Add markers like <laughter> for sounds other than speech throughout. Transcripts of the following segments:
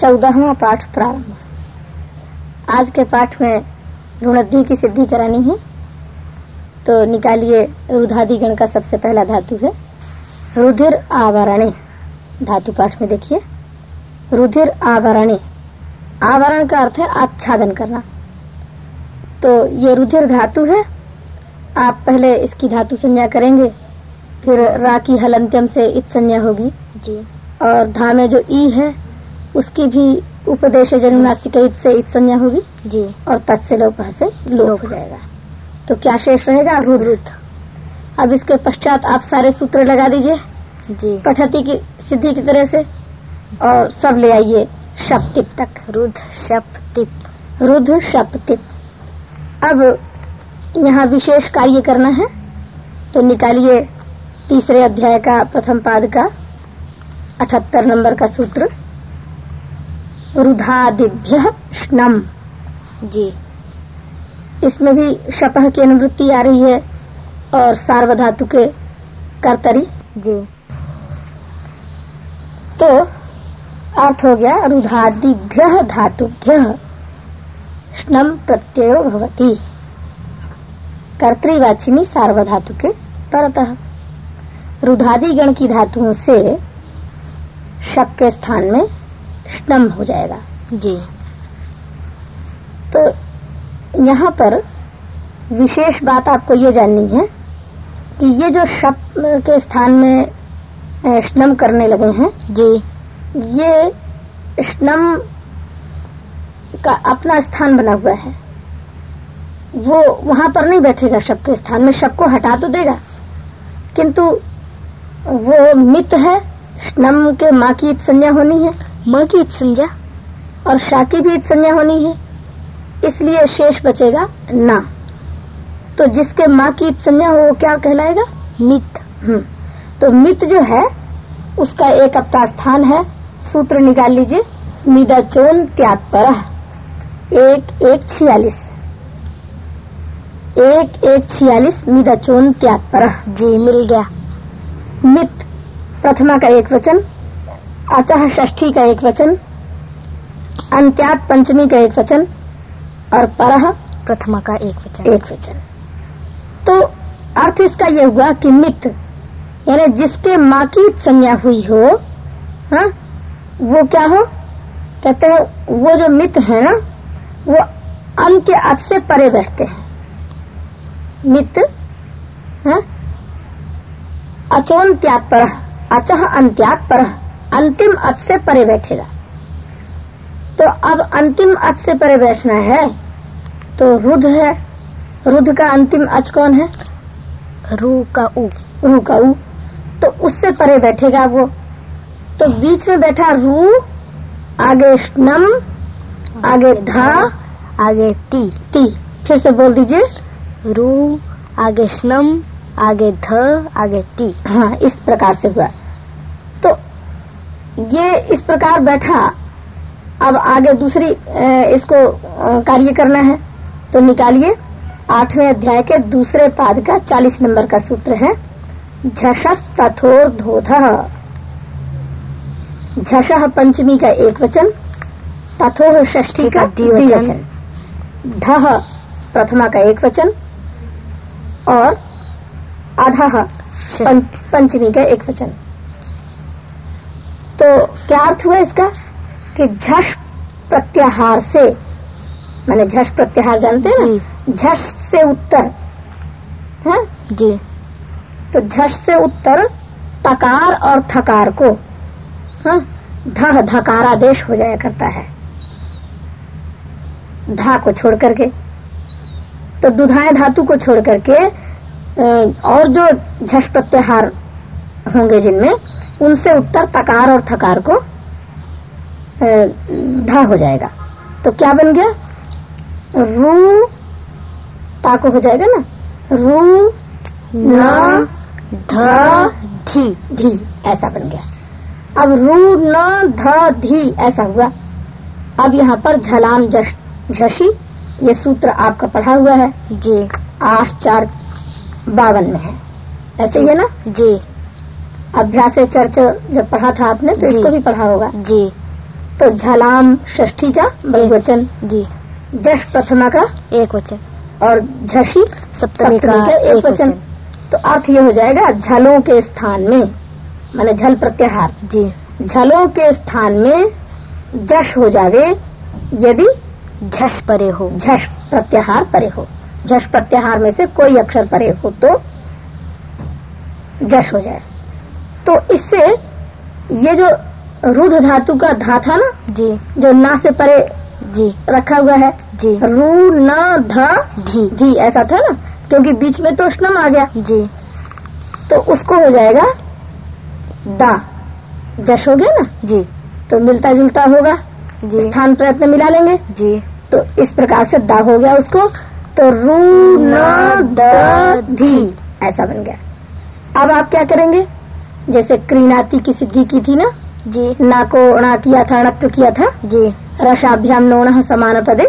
चौदहवा पाठ प्रारंभ। आज के पाठ में ऋणद्धि की सिद्धि करानी है। तो निकालिए रुधादि गण का सबसे पहला धातु है। रुधिर आवरणे। धातु पाठ में देखिए। रुधिर आवरणे। आवरण का अर्थ है आच्छादन करना। तो ये रुधिर धातु है। आप पहले इसकी धातु संज्ञा करेंगे फिर रा की हलंत्यम से इत संज्ञा होगी। जी। और धा में जो ई है उसकी भी उपदेश जन्मनासिक से इत संज्ञा होगी। जी। और तत्से लोप से लोप हो जाएगा। तो क्या शेष रहेगा? रुद्र अब इसके पश्चात आप सारे सूत्र लगा दीजिए। जी। पठती की सिद्धि की तरह से। और सब ले आइए शप्तिप तक। रुद्ध शप तिप रुद्र शप्तिप अब यहाँ विशेष कार्य करना है। तो निकालिए तीसरे अध्याय का प्रथम पाद का अठहत्तर नंबर का सूत्र। रुधादिभ्य स्नम जी। इसमें भी शपह की अनुवृत्ति आ रही है और सार्वधातु के कर्तरी। जी। तो अर्थ हो गया रुधादिभ्य धातुभ्य स्नम प्रत्ययो भवती। कर्तृवाचिनी सार्वधातु के परतः। रुधादि गण की धातुओं से शक के स्थान में स्नम हो जाएगा। जी। तो यहाँ पर विशेष बात आपको ये जाननी है कि ये जो शप के स्थान में स्नम करने लगे हैं जी। ये स्नम का अपना स्थान बना हुआ है। वो वहाँ पर नहीं बैठेगा शब के स्थान में शब को हटा तो देगा। किंतु वो मित है स्नम के माँ की इत संज्ञा होनी है। माँ की इत संज्ञा और शाह की भी इत संज्ञा होनी है। इसलिए शेष बचेगा ना। तो जिसके माँ की इत संज्ञा हो वो क्या कहलाएगा? मित। हम्म, तो मित जो है उसका एक अपना स्थान है। सूत्र निकाल लीजिए। मिदाचोन त्याग पर एक एक छियालीस। एक एक छियालीस मिदाचोन त्याग पर जी मिल गया। मित। प्रथमा का एक वचन अचह षष्ठी का एक वचन अंत्यात पंचमी का एक वचन और परह प्रथमा का एक वचन। एक वचन। तो अर्थ इसका यह हुआ कि मित यानी जिसके माँ की संज्ञा हुई हो हाँ वो क्या हो? कहते हैं वो जो मित है ना वो अन के अच से परे बैठते हैं। मित हाँ अचोन त्याग पर अचह अंत्याग पर अंतिम अच से परे बैठेगा। तो अब अंतिम अच से परे बैठना है तो रुध है। रुध का अंतिम अच कौन है? रू का उ रू का ऊ। तो उससे परे बैठेगा वो। तो बीच में बैठा रू आगे स्नम आगे धा आगे ती। ती। फिर से बोल दीजिए। रू आगे स्नम आगे ध आगे टी। हाँ इस प्रकार से हुआ। तो ये इस प्रकार बैठा। अब आगे दूसरी इसको कार्य करना है। तो निकालिए। आठवें अध्याय के दूसरे पाद का चालीस नंबर का सूत्र है। झषस तथोर धोध। झष पंचमी का एक वचन तथोह षष्ठी का द्विवचन। द्विवचन धह प्रथमा का एक वचन और अधः पं, पंचमी का एक वचन। तो क्या अर्थ हुआ इसका? कि झष प्रत्याहार से मैंने झष प्रत्याहार जानते हैं ना? झष से उत्तर। है? जी। तो झष से उत्तर तकार और थकार को हाँ, ध धकारादेश हो जाया करता है। धा को छोड़ करके। तो दुधाए धातु को छोड़ करके और जो झष प्रत्याहार होंगे जिनमें उनसे उत्तर तकार और थकार को धा हो जाएगा। तो क्या बन गया? रू ता को हो जाएगा ना? रू न ध धी धी ऐसा बन गया। अब रू न ध धी ऐसा हुआ। अब यहाँ पर झलाम जश झशी ये सूत्र आपका पढ़ा हुआ है। जी। आठ चार बावन में है। ऐसे ही है ना? जी। अभ्यास चर्च जब पढ़ा था आपने तो। इसको भी पढ़ा होगा। जी। तो झलाम षष्ठी का बहुवचन जी। जश प्रथमा का एक वचन। और झसी सप्तमी का एक एक वचन। वचन। तो अर्थ ये हो जाएगा झलों के स्थान में माने झल प्रत्याहार। जी। झलों के स्थान में जश हो जावे यदि झश परे हो। झश प्रत्याहार परे हो। झश प्रत्याहार में से कोई अक्षर परे हो तो जश हो जाए। तो इससे ये जो रुद्र धातु का धा था ना जी। जो ना से परे जी। रखा हुआ है जी। रू न ध धी। धी ऐसा था ना क्योंकि बीच में तो स्नम आ गया। जी। तो उसको हो जाएगा दा। जश हो गया ना? जी। तो मिलता जुलता होगा। जी। स्थान प्रयत्न मिला लेंगे। जी। तो इस प्रकार से दा हो गया उसको। तो रू न द ऐसा बन गया। अब आप क्या करेंगे? जैसे क्रीनाती की सिद्धि की थी ना? जी। ना को अणा किया था? अणत्व किया था जी। रसाभ्याम नोण समान पदे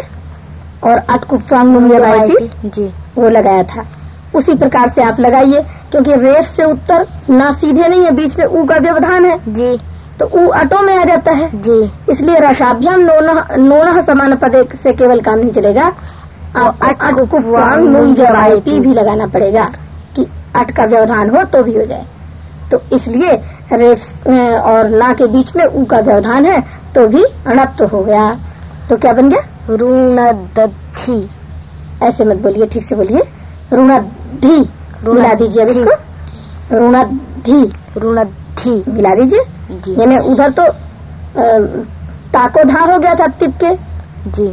और अटकुप्वांग जी। वो लगाया था। उसी प्रकार से आप लगाइए क्योंकि रेफ से उत्तर ना सीधे नहीं है बीच में ऊ का व्यवधान है। जी। तो ऊ अटो में आ जाता है। जी। इसलिए रसाभ्याम नोण समान पदे से केवल काम नहीं चलेगा। आप अटकुप्वांग मुंगलाई भी लगाना पड़ेगा कि अट का व्यवधान हो तो भी हो जाए। तो इसलिए रेफ और ना के बीच में ऊ का व्यवधान है तो भी अणत्व हो गया। तो क्या बन गया? ऋण दधी ऐसे मत बोलिए ठीक से बोलिए। ऋणाधि। मिला दीजिए अब इसको। ऋणाधि। ऋणधी। मिला दीजिए। यानी उधर तो ताको धा हो गया था तिप के। जी।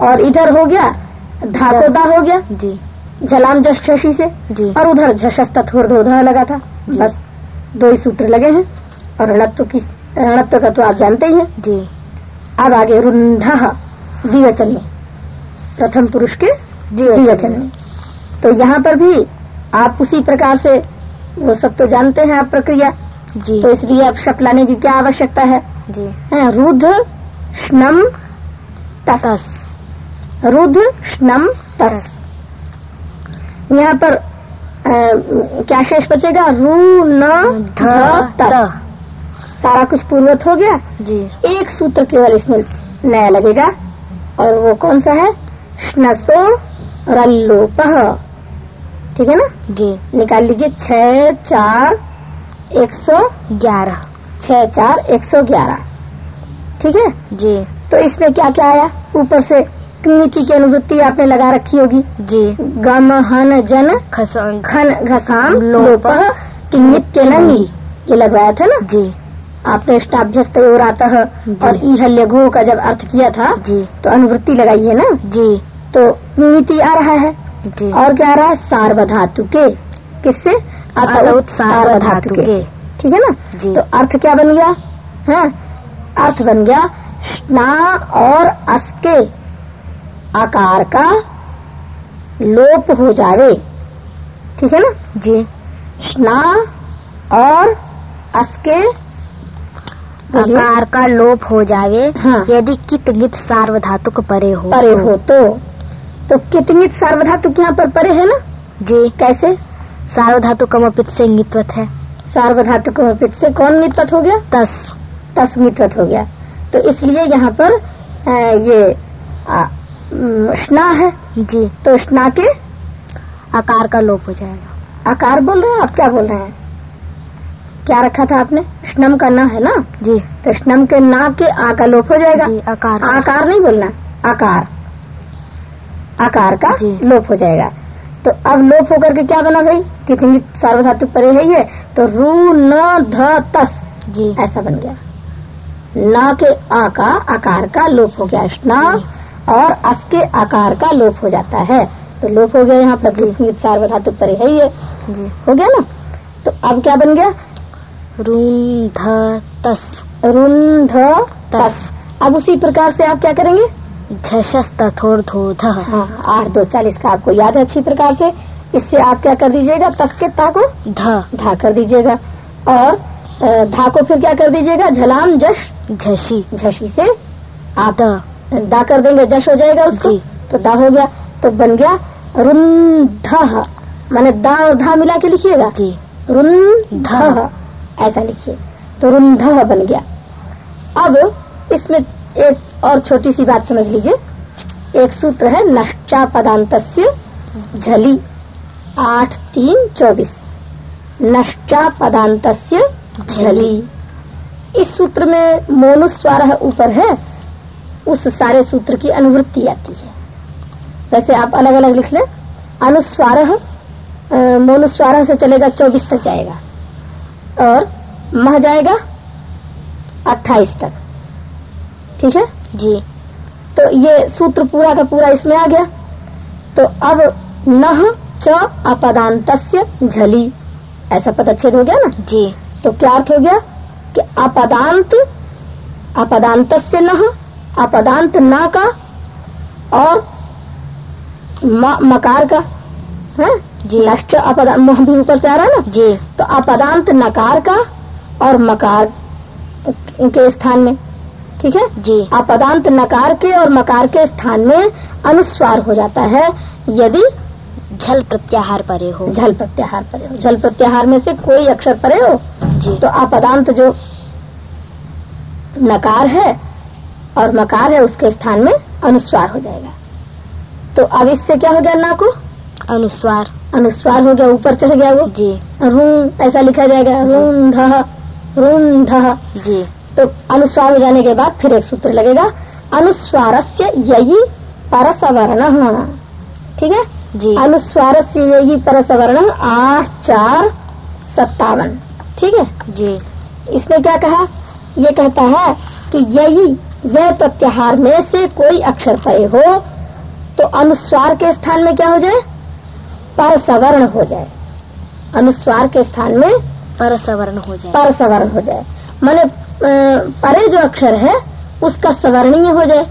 और इधर हो गया धाको दा हो गया। जी। झलाम जश से। जी। और उधर झशस्ता थोड़ा लगा था। बस दो ही सूत्र लगे हैं। और ऋणत्व की ऋणत्व का तो आप जानते ही हैं। जी। अब आगे रुंध द्विवचन में। प्रथम पुरुष के द्विवचन में। तो यहाँ पर भी आप उसी प्रकार से वो सब तो जानते हैं आप प्रक्रिया। जी। तो इसलिए अब शब्द लाने की क्या आवश्यकता है? जी। हैं, रुद्र स्नम तस। तस। रुद्र स्नम तस। यहाँ पर अ, क्या शेष बचेगा? रू न ध ध सारा कुछ पूर्वत हो गया? जी। एक सूत्र केवल इसमें नया लगेगा। और वो कौन सा है? स्नसो रल्लोप। ठीक है ना? जी। निकाल लीजिए। छ चार एक सौ ग्यारह। छ चार एक सौ ग्यारह। ठीक है? जी। तो इसमें क्या क्या आया? ऊपर से नीति की अनुवृत्ति आपने लगा रखी होगी। जी। गम हन जन खसन घन घसाम लोप, कि नित्य नंगी ये लगवाया था ना? जी। आपने इष्टाभ्यस्त और आता जी। और ई लघु का जब अर्थ किया था जी। तो अनुवृत्ति लगाई है ना? जी। तो नीति आ रहा है। जी। और क्या आ रहा है? सार्वधातु के। किससे? सार्वधातु के। ठीक है ना? जी। तो अर्थ क्या बन गया? है अर्थ बन गया स्ना और अस के। आकार का लोप हो जावे। ठीक है ना? जी। स्ना और अस के आकार का लोप हो जावे हाँ। यदि कित गित सार्वधातुक परे हो। परे हो तो। तो कितनी सार्वधातुक यहाँ पर परे है ना? जी। कैसे? सार्वधातुकम अपित से ङित्वत है। सार्वधातुक पित से कौन नित्वत हो गया? तस। तस नित्वत हो गया। तो इसलिए यहाँ पर ये आ, स्ना है? जी। तो स्ना के आकार का लोप हो जाएगा। आकार बोल रहे हैं? आप क्या बोल रहे हैं? क्या रखा था आपने? स्नम का ना है ना? जी। तो स्नम के ना के आ का लोप हो जाएगा। जी आकार आकार नहीं बोलना। आकार। आकार का लोप हो जाएगा। तो अब लोप होकर के क्या बना भाई? कितनी सार्वधातुक परे है ये? तो रू न ध तस। जी। ऐसा बन गया। न के आ का आकार का लोप हो गया। स्ना और अस के आकार का लोप हो जाता है। तो लोप हो गया यहाँ प्रतिनिधित सार्वधातुक परे है ये। हो गया ना? तो अब क्या बन गया? ऋण ध तस। रुन तस अब उसी प्रकार से आप क्या करेंगे? झशस तथोर धो ध हाँ आठ दो चालीस का आपको याद है अच्छी प्रकार से। इससे आप क्या कर दीजिएगा? तस के ता को ध। धा कर दीजिएगा। और धा को फिर क्या कर दीजिएगा? झलाम जश। झशी। झशी से आप द कर देंगे जश हो जाएगा उसको। तो दा हो गया तो बन गया रुंध माने दा और धा मिला के लिखिएगा? जी। रुंध ऐसा लिखिए। तो रुंध बन गया। अब इसमें एक और छोटी सी बात समझ लीजिए। एक सूत्र है नष्टा पदांत झली। आठ तीन चौबीस। नष्टा पदांत झली। इस सूत्र में मोनुस्वार ऊपर है। उस सारे सूत्र की अनुवृत्ति आती है। वैसे आप अलग अलग लिख लें। अनुस्वार मोनुस्वार से चलेगा चौबीस तक जाएगा। और मह जाएगा अट्ठाईस तक। ठीक है? जी। तो ये सूत्र पूरा का पूरा इसमें आ गया। तो अब नह च अपदांत झली। ऐसा पदच्छेद हो गया ना? जी। तो क्या अर्थ हो गया? कि अपदांत अपदांत न अपदांत न का और मकार का है? जी। नष्ट अपदांत भी ऊपर से आ रहा है ना? जी। तो अपदांत नकार का और मकार के स्थान में ठीक है? जी। अपदांत नकार के और मकार के स्थान में अनुस्वार हो जाता है यदि झल प्रत्याहार परे हो। झल प्रत्याहार परे हो। झल प्रत्याहार में से कोई अक्षर परे हो जी। तो अपदांत जो नकार है और मकार है उसके स्थान में अनुस्वार हो जाएगा। तो अब इससे क्या हो गया ना को? अनुस्वार। अनुस्वार हो गया ऊपर चढ़ गया वो? जी। रून ऐसा लिखा जाएगा रून ध रून ध जी। तो अनुस्वार हो जाने के बाद फिर एक सूत्र लगेगा अनुस्वार से यही परसवर्ण। ठीक है? जी। अनुस्वार से यही परसवर्ण आठ चार सत्तावन। ठीक है? जी। इसने क्या कहा? ये कहता है कि यही यह प्रत्याहार में से कोई अक्षर परे हो तो अनुस्वार के स्थान में क्या हो जाए? पर सवर्ण हो जाए। अनुस्वार के स्थान में पर सवर्ण हो जाए। पर सवर्ण हो जाए। माने परे जो अक्षर है उसका सवर्णीय हो जाए।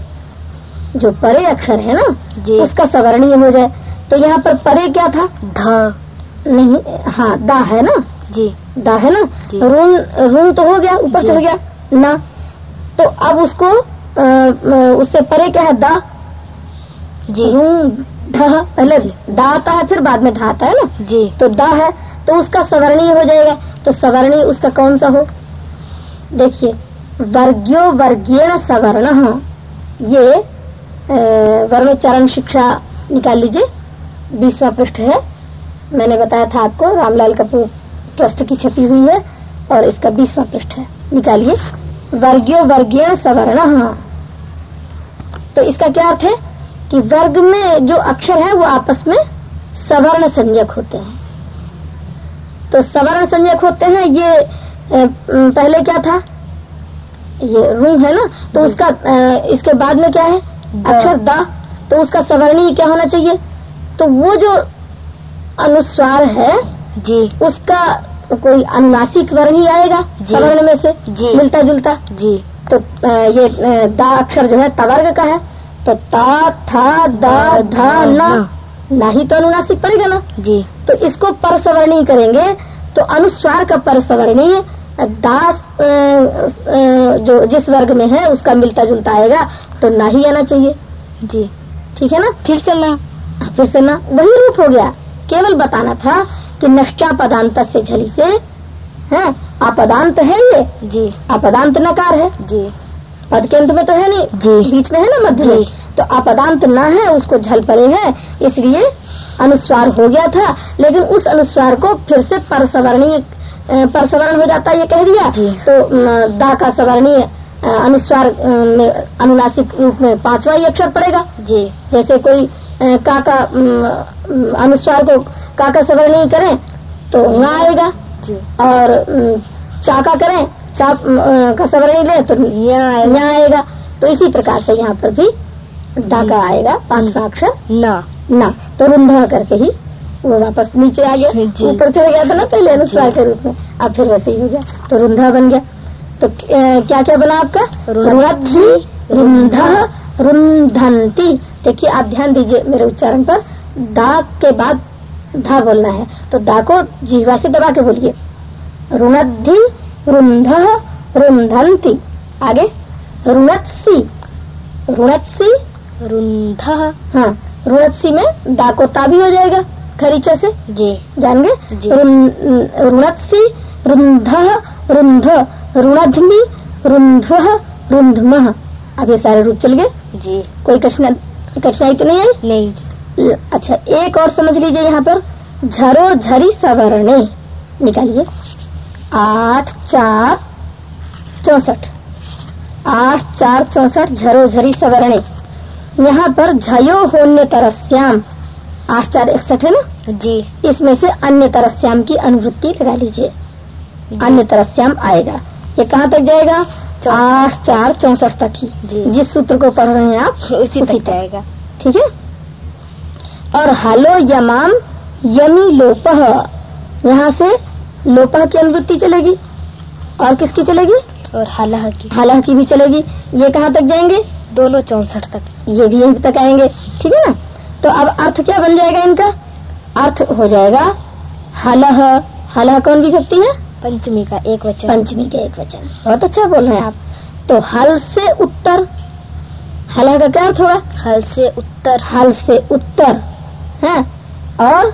जो परे अक्षर है ना जी। उसका सवर्णीय हो जाए। तो यहाँ पर परे क्या था? ध। नहीं हाँ दा है ना? जी। दा है ना। रून रून तो हो गया ऊपर चल गया। ना। तो अब उसको अ, उससे परे क्या है? दा। जी। ध पहले दा आता है फिर बाद में धा आता है ना? जी। तो दा है तो उसका सवर्णीय हो जाएगा। तो सवर्णीय उसका कौन सा हो? देखिए वर्ग्यो वर्गीय सवर्ण। ये अ, वर्ण चरण शिक्षा निकाल लीजिए। बीसवा पृष्ठ है। मैंने बताया था आपको रामलाल कपूर ट्रस्ट की छपी हुई है और इसका बीसवा पृष्ठ है। निकालिए। वर्ग्यो वर्गीय सवर्ण। तो इसका क्या अर्थ है? कि वर्ग में जो अक्षर है वो आपस में सवर्ण संज्ञक होते हैं। तो सवर्ण संज्ञक होते हैं ये पहले क्या था? ये रू है ना? तो उसका इसके बाद में क्या है? अक्षर द। तो उसका सवर्णीय क्या होना चाहिए? तो वो जो अनुस्वार है जी। उसका कोई अनुनासिक वर्ण ही आएगा सवर्ण में से जी। मिलता जुलता जी। तो ये दा अक्षर जो है तवर्ग का है। तो ता था दा धा ना ना। ही तो अनुनासिक पड़ेगा ना। जी। तो इसको परसवर्णीय करेंगे तो अनुस्वार का परसवर्णीय दास जो जिस वर्ग में है उसका मिलता जुलता आएगा तो ना ही आना चाहिए। जी। ठीक है ना? फिर से ना। फिर से ना। वही रूप हो गया। केवल बताना था कि नष्टा पदांत से झली से है? अपदांत है ये? जी। अपदांत नकार है? जी। पद के अंत में तो है नहीं। जी। बीच में है ना मध्य में? तो अपदांत न है उसको झल पड़े है इसलिए अनुस्वार हो गया था। लेकिन उस अनुस्वार को फिर से परसवर्णीय परसवर्ण हो जाता ये कह दिया। तो दा का सवर्णीय अनुस्वार में अनुनासिक रूप में पांचवा ही अक्षर पड़ेगा। जी। जैसे कोई का का अनुस्वार को का का नहीं करें तो न आएगा। और चाका करें चा अ, का सवर्णीय ले तो यहाँ आएगा। यहाँ आएगा। तो इसी प्रकार से यहाँ पर भी दागा आएगा पांचवा अक्षर। ना। ना। तो रुंधा करके ही वो वापस नीचे आ गया। ऊपर चढ़ गया था ना पहले अनुस्वार के रूप में। अब फिर वैसे ही हो गया। तो रुंधा बन गया। तो क्या क्या बना आपका? रुणद्धि, रुंधा रुंधंती। देखिए आप ध्यान दीजिए मेरे उच्चारण पर। दा के बाद धा बोलना है। तो दा को जीवा से दबा के बोलिए। रुणद्धि रुंध रुंधंती आगे। रुणत्सी। रुणत्सी। रुंध हाँ रुणत्सी में दा को ता भी हो जाएगा खरीचा से। जी। जान गए रुणत्सी रुंध रुंध रुणध्नि रुंध्व रुंधमह अब ये सारे रूप चल गए। जी। कोई कठिनाई कठिनाई तो नहीं आई? नहीं। अच्छा एक और समझ लीजिए यहाँ पर। झरो झरी सवर्णे। निकालिए। आठ चार चौसठ। आठ चार चौसठ झरो झरी सवर्णे। यहाँ पर झयो होन्य तरस्याम। आठ चार इकसठ है ना? जी। इसमें से अन्य तरस्याम की अनुवृत्ति लगा लीजिए। अन्य तरस्याम आएगा। ये कहाँ तक जाएगा? आठ चार चौसठ तक ही। जी। जिस सूत्र को पढ़ रहे हैं आप <laughs> उसी तक। जाएगा। ठीक है? और हलो यमाम यमी लोपह यहाँ से लोपह की अनुवृत्ति चलेगी। और किसकी चलेगी? और हलह की। हलह की भी चलेगी। ये कहाँ तक जाएँगे? दोनों चौसठ तक। ये भी यहीं तक आएँगे। ठीक है ना? तो अब अर्थ क्या बन जाएगा इनका? अर्थ हो जाएगा हलह। हलह कौन विभक्ति है? पंचमी का एक वचन। पंचमी का एक वचन। बहुत अच्छा बोल रहे हैं आप। तो हल से उत्तर। हलह का क्या अर्थ होगा? हल से उत्तर। हल से उत्तर। है? और?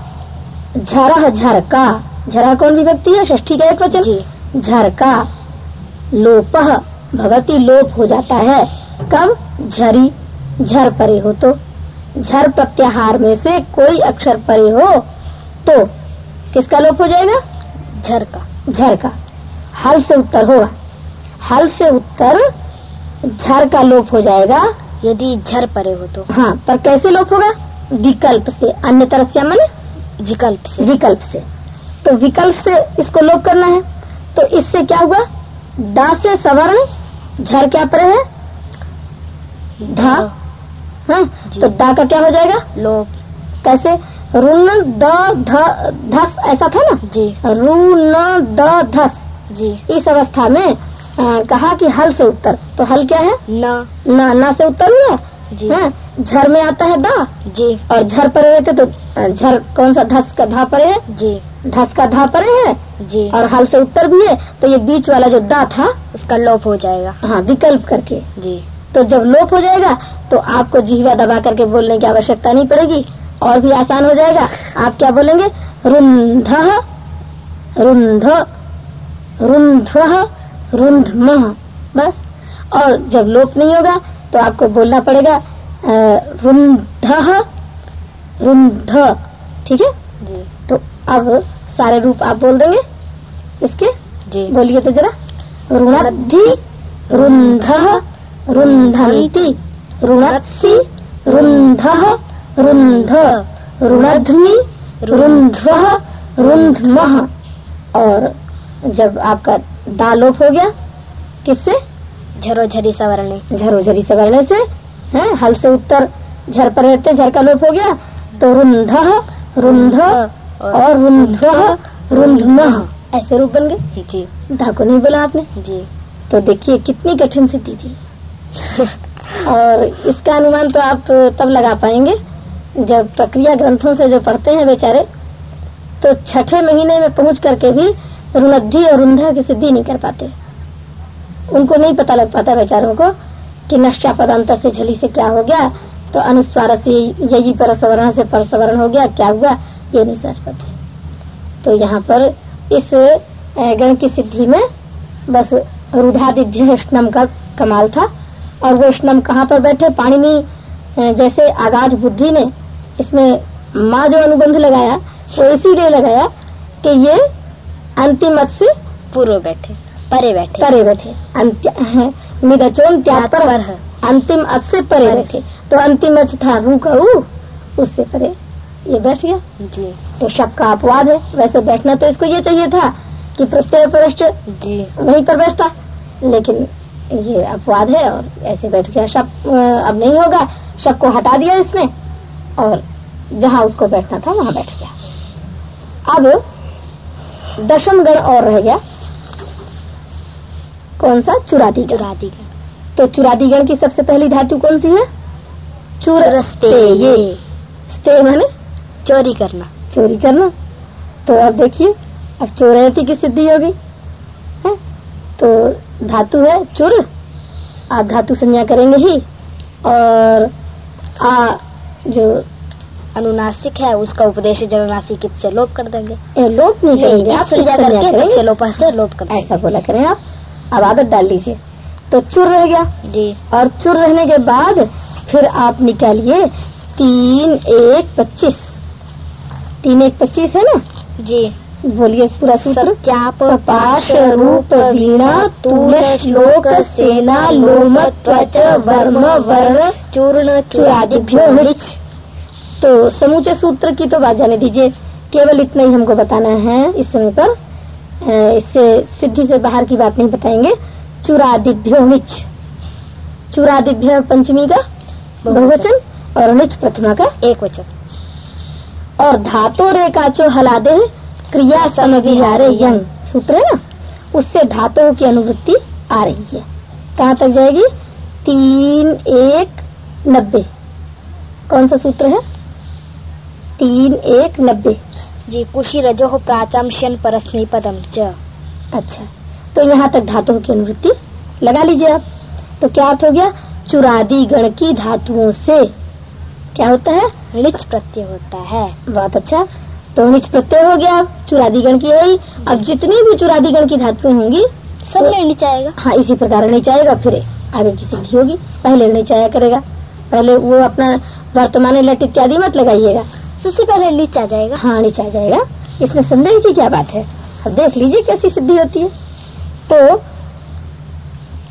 झरह झरका। झरा कौन विभक्ति है? षष्ठी का एक वचन। झरका। लोप भगवती लोप हो जाता है। कब? झरी। झर परे हो तो। झर प्रत्याहार में से कोई अक्षर परे हो तो किसका लोप हो जाएगा? झर का झर का हल से उत्तर होगा। हल से उत्तर झर का लोप हो जाएगा। यदि झर परे हो तो। हाँ पर कैसे लोप होगा? विकल्प से अन्य तरह से माने? विकल्प से। विकल्प से। तो विकल्प से इसको लोप करना है। तो इससे क्या हुआ? दा से सवर्ण झर क्या परे है? धा। हाँ तो दा का क्या हो जाएगा? लोप कैसे? ऋण द ध धस ऐसा था ना? जी। ऋण द धस। जी। इस अवस्था में आ, कहा कि हल से उत्तर। तो हल क्या है? न। ना ना से उत्तर हुआ? जी। झर में आता है दा जी। और झर परे रहते तो झर कौन सा धस का धा परे है? जी। धस का धा परे है? जी। और हल से उत्तर भी है तो ये बीच वाला जो दा था उसका लोप हो जाएगा। हाँ विकल्प करके। जी। तो जब लोप हो जाएगा तो आपको जीवा दबा करके बोलने की आवश्यकता नहीं पड़ेगी। और भी आसान हो जाएगा। आप क्या बोलेंगे? रुंध रुंध रुंध रुंधम। बस। और जब लोप नहीं होगा तो आपको बोलना पड़ेगा रुंध रुंध ठीक है? जी। तो अब सारे रूप आप बोल देंगे इसके? जी। बोलिए तो जरा। रुणद्धि रुंध रुंधंति रुणत्सि रुंध रुंध रुणध्नि रुंध्व रुंधमः और जब आपका दालोप हो गया किससे? झरो झरी सवरणे। झरोझरी से वर्ण से है हल से उत्तर झर पर रहते झर का लोप हो गया तो रुंध रुंध और रुंध्व रुंधमः ऐसे रूप बन गए? जी धा को नहीं बोला आपने? जी। तो देखिए कितनी कठिन स्थिति थी। <laughs> और इसका अनुमान तो आप तब लगा पाएँगे जब प्रक्रिया ग्रंथों से जो पढ़ते हैं बेचारे तो छठे महीने में पहुँच करके भी रुणद्धि और रुंधा की सिद्धि नहीं कर पाते। उनको नहीं पता लग पाता बेचारों को कि नष्टा पदांत से झली से क्या हो गया। तो अनुस्वार से यही पर सवर्ण से पर सवर्ण हो गया क्या हुआ? ये नहीं समझ पाते। तो यहाँ पर इस गण की सिद्धि में बस रुधादिभ्य स्नम का कमाल था। और वो स्नम कहाँ पर बैठे? पाणिनि अ, जैसे आगाध बुद्धि ने इसमें माँ जो अनुबंध लगाया वो इसीलिए लगाया कि ये अंतिम मत से पूर्व बैठे। परे बैठे। परे बैठे। मिदचोन त्याग पर अंतिम अच से परे बैठे। तो अंतिम अच था रू का ऊ उससे परे। ये बैठ गया। जी। तो शक का अपवाद है। वैसे बैठना तो इसको ये चाहिए था कि प्रत्यय पृष्ठ जी। वहीं पर बैठता। लेकिन ये अपवाद है और ऐसे बैठ गया अ, अब नहीं होगा। शक को हटा दिया इसने। और जहाँ उसको बैठना था वहाँ बैठ गया। अब दशम गण और रह गया। कौन सा? चुरादी गण चुरा दी गई तो चुरादी गण की सबसे पहली धातु कौन सी है? चुर रस्ते ये। स्ते माने? चोरी करना। चोरी करना। तो अब देखिए अब चोरती की सिद्धि होगी है? तो धातु है चुर। आप धातु संज्ञा करेंगे ही। और आ जो अनुनासिक है उसका उपदेश जनुनासिक से लोप कर देंगे। ए, लोप नहीं करेंगे आप संज्ञा करके लोप से लोप कर ऐसा बोला करें आप। अब आदत डाल लीजिए। तो चुर रह गया। जी। और चुर रहने के बाद फिर आप निकालिए तीन एक पच्चीस। तीन एक पच्चीस है ना? जी। बोलिए पूरा सूत्र। सत्याप पाश रूप वीणा तूल श्लोक सेना लोम त्वच वर्म वर्ण चूर्ण चुरादिभ्यो तो समूचे सूत्र की तो बात जाने दीजिए। केवल इतना ही हमको बताना है इस समय पर। इससे सिद्धि से बाहर की बात नहीं बताएँगे। चुरादिभ्यो निच। चुरादिभ्य पंचमी का बहुवचन और निच प्रथमा का एक वचन और धातो रे काचो हलादे क्रिया समभिहारे यंग सूत्र है ना? उससे धातुओं की अनुवृत्ति आ रही है। कहाँ तक जाएगी? तीन, एक, नब्बे। कौन सा सूत्र है? तीन, एक, नब्बे। जी कुशी रजो प्राचम शन परस्मी पदम च। अच्छा तो यहाँ तक धातुओं की अनुवृत्ति लगा लीजिए आप। तो क्या अर्थ हो गया? चुरादी गण की धातुओं से। क्या होता है? निच प्रत्यय होता है। बहुत अच्छा। तो निच प्रत्यय हो गया चुरादी गण की है अब जितनी भी चुरादी गण की धातुएँ होंगी सब में निच आएगा हाँ इसी प्रकार नहीं चाहेगा फिर आगे की सिद्धि होगी। पहले नहीं चाया करेगा। पहले वो अपना वर्तमान लट इत्यादि मत लगाइएगा। सबसे पहले निच आ जाएगा। हाँ नीचा आ जाएगा। इसमें संदेह की क्या बात है? अब देख लीजिए कैसी सिद्धि होती है। तो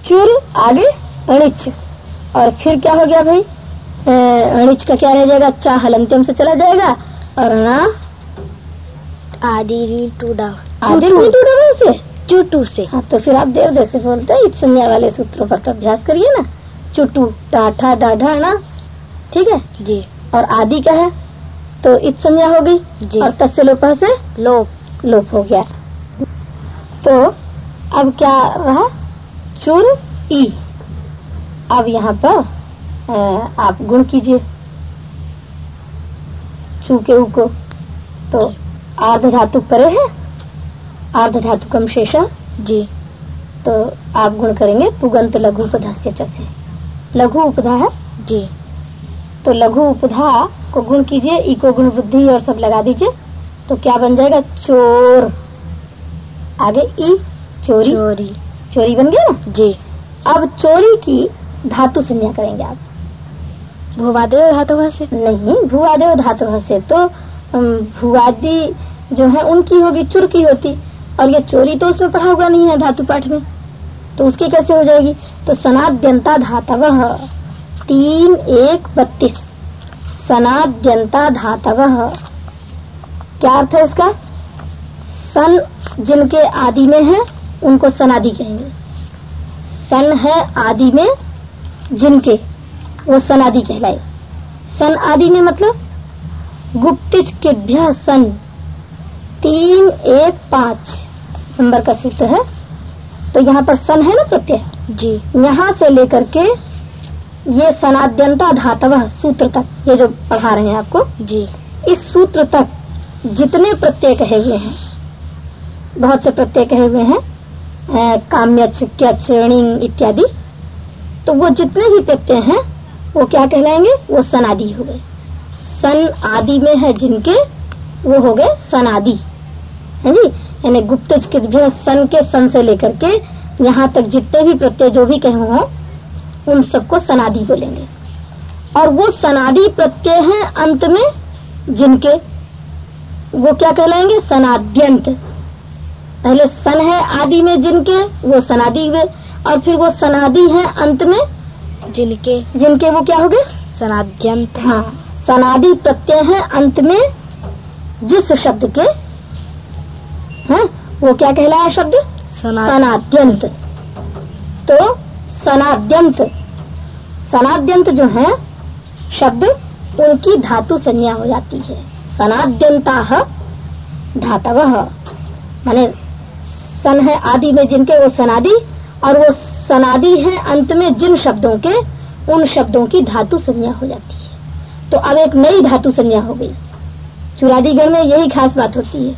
चूर आगे अणिच। और फिर क्या हो गया भाई? अणिच का क्या रह जाएगा? चा हलंत्यम से चला जाएगा। और अणा आदि टूडा नहीं टूटा वैसे चूटू से। हाँ तो फिर आप देव से बोलते हैं। संज्ञा वाले सूत्रों पर तो अभ्यास करिए ना। चुटू टाठा डाढ़ा ना। ठीक है? जी। और आदि का है? तो इत संज्ञा हो गई। और तस्य लोपा से? लोप। लोप हो गया। तो अब क्या रहा? चुर ई। अब यहाँ पर आप गुण कीजिए। चू के ऊ को। तो आर्ध धातु परे है? आर्ध धातु कम शेषा? जी। तो आप गुण करेंगे पुगंत लघु उपधा च से। लघु उपधा है? जी। तो लघु उपधा को गुण कीजिए ई को गुण बुद्धि और सब लगा दीजिए तो क्या बन जाएगा? चोर। आगे ई चोरी। चोरी। चोरी बन गया ना? जी। अब चोरी की धातु संज्ञा करेंगे आप। भूवादेव धातु से नहीं भूवादेव धातु से तो भूवादी जो है उनकी होगी चुर की होती। और ये चोरी तो उसमें पढ़ा हुआ नहीं है धातु पाठ में। तो उसकी कैसे हो जाएगी? तो सनाद्यंता धातव। तीन एक बत्तीस। सनाद्यंता धातव क्या अर्थ है इसका? सन जिनके आदि में है उनको सनादि कहेंगे। सन है आदि में जिनके वो सनादि कहलाए। सन आदि में मतलब गुप्तिज के सन। तीन एक पाँच। नंबर का सूत्र है। तो यहाँ पर सन है ना प्रत्यय? जी। यहाँ से लेकर के ये सनाद्यंता धातव सूत्र तक ये जो पढ़ा रहे हैं आपको जी। इस सूत्र तक जितने प्रत्यय कहे हुए हैं बहुत से प्रत्यय कहे हुए हैं काम्यच क्यच णिंग इत्यादि तो वो जितने भी प्रत्यय हैं वो क्या कहलाएँगे? वो सनादि हो गए। सन आदि में है जिनके वो हो गए सनादि। है जी? यानी गुप्त के सन के सन से लेकर के यहाँ तक जितने भी प्रत्यय जो भी कहे हों उन सबको सनादि बोलेंगे। और वो सनादि प्रत्यय हैं अंत में जिनके वो क्या कहलाएँगे? सनाद्यंत। पहले सन है आदि में जिनके वो सनादि हुए और फिर वो सनादि है अंत में जिनके। जिनके वो क्या हो गए? सनाद्यंत। हाँ सनादि प्रत्यय है अंत में जिस शब्द के हैं वो क्या कहलाया शब्द? सनाद्यंत। तो सनाद्यंत। सनाद्यंत जो है शब्द उनकी धातु संज्ञा हो जाती है। सनाद्यंता धातव। माने सन है आदि में जिनके वो सनादि और वो सनादि है अंत में जिन शब्दों के उन शब्दों की धातु संज्ञा हो जाती है। तो अब एक नई धातु संज्ञा हो गई। चुरादीगढ़ में यही खास बात होती है।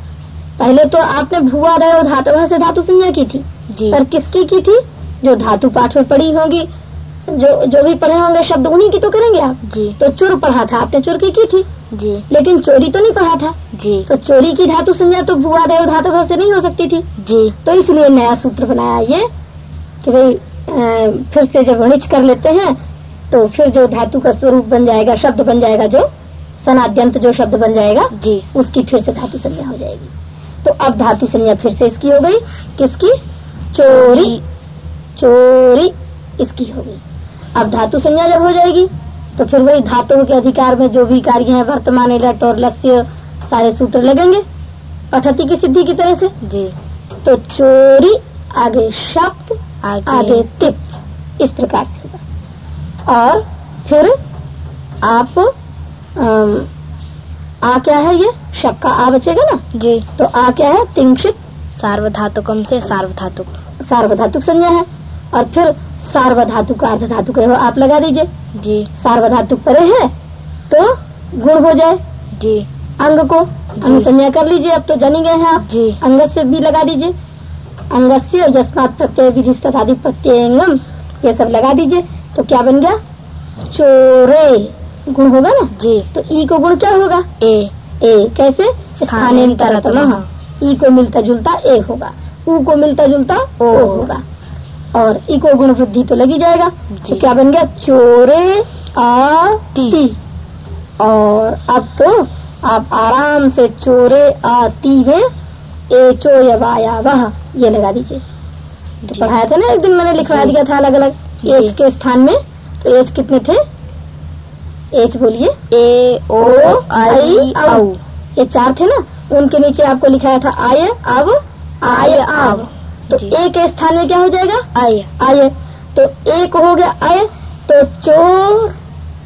पहले तो आपने भुआ रहे धातु से धातु संज्ञा की थी जी। पर किसकी की थी? जो धातु पाठ में पढ़ी होगी जो जो भी पढ़े होंगे शब्द उन्हीं की तो करेंगे आप? जी। तो चुर पढ़ा था आपने चुर की की थी? जी। लेकिन चोरी तो नहीं पढ़ा था? जी। तो चोरी की धातु संज्ञा तो भुआ देव धातु से नहीं हो सकती थी? जी। तो इसलिए नया सूत्र बनाया ये कि भाई फिर से जब णिच कर लेते हैं तो फिर जो धातु का स्वरूप बन जाएगा शब्द बन जाएगा जो सनाद्यंत जो शब्द बन जाएगा जी। उसकी फिर से धातु संज्ञा हो जाएगी। तो अब धातु संज्ञा फिर से इसकी हो गई किसकी? चोरी। चोरी इसकी होगी। अब धातु संज्ञा जब हो जाएगी तो फिर वही धातुओं के अधिकार में जो भी कार्य है वर्तमान लट और लस्य सारे सूत्र लगेंगे। पठती की सिद्धि की तरह से? जी। तो चोरी आगे शब्द आगे, आगे टिप इस प्रकार से होगा। और फिर आप आ क्या है ये? शब का आ बचेगा ना? जी। तो आ क्या है? तिंक्षित सार्वधातुकम से सार्वधातुक। सार्वधातुक संज्ञा है। और फिर सार्वधातुक अर्ध धातु का आप लगा दीजिए। जी। सार्वधातुक परे है तो गुण हो जाए। जी। अंग को अंग संज्ञा कर लीजिए। अब तो जानी गए हैं आप। जी। अंग से भी लगा दीजिए। अंगस्य यस्मात प्रत्यय विधि तथादि प्रत्ययंगम ये सब लगा दीजिए। तो क्या बन गया? चोरे। गुण होगा ना? जी। तो ई को गुण क्या होगा? ए। ए कैसे? स्थानांतरतम ई को मिलता जुलता ए होगा। ऊ को मिलता जुलता ओ होगा। और इको गुण वृद्धि तो लगी जाएगा। तो क्या बन गया? चोरे आ ती। ती। और अब तो आप आराम से चोरे आती में ए चो यवाया वह ये लगा दीजिए। तो पढ़ाया था ना एक दिन मैंने लिखवा दिया था अलग अलग। एच के स्थान में तो एच कितने थे? एच बोलिए। ए ओ आई ये चार थे ना? उनके नीचे आपको लिखाया था आय अब आय आव। तो ए के स्थान में क्या हो जाएगा? आय। आय। तो एक हो गया आय तो चोर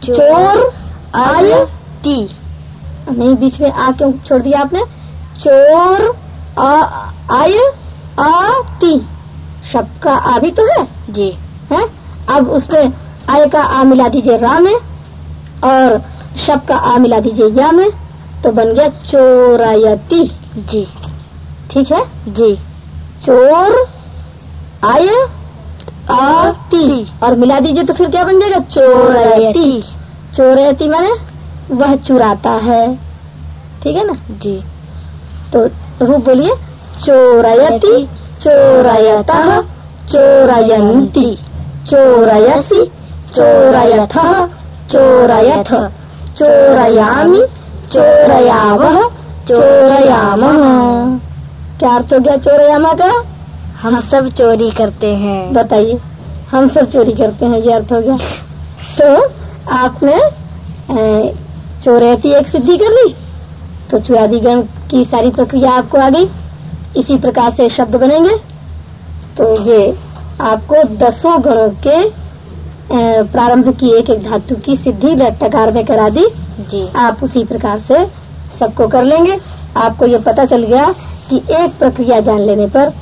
चोर, आय टी। नहीं बीच में आ क्यों छोड़ दिया आपने? चोर आय आ आती शब्द का आ भी तो है। जी। है? अब उसमें आय का आ मिला दीजिए रा में और शब का आ मिला दीजिए या में तो बन गया चोरायती जी। ठीक है? जी। चोर आय आती। और मिला दीजिए तो फिर क्या बन जाएगा? चोरायती चोरायती माने वह चुराता है। ठीक है ना? जी। तो रूप बोलिए चोरयति चोरयत चोरयन्ति। चोरयसि चोरयथ चोरयथ। चोरयामि चोरयावः चोरयामः। क्या अर्थ हो गया चोरयामा का। हम सब चोरी करते हैं। बताइए हम सब चोरी करते हैं ये अर्थ हो गया। तो आपने चोरयती एक सिद्धि कर ली तो चुरादीगण की सारी प्रक्रिया आपको आ गई। इसी प्रकार से शब्द बनेंगे। तो ये आपको दसों गणों के प्रारंभ की एक एक धातु की सिद्धि लट्टकार में करा दी। जी। आप उसी प्रकार से सबको कर लेंगे। आपको ये पता चल गया कि एक प्रक्रिया जान लेने पर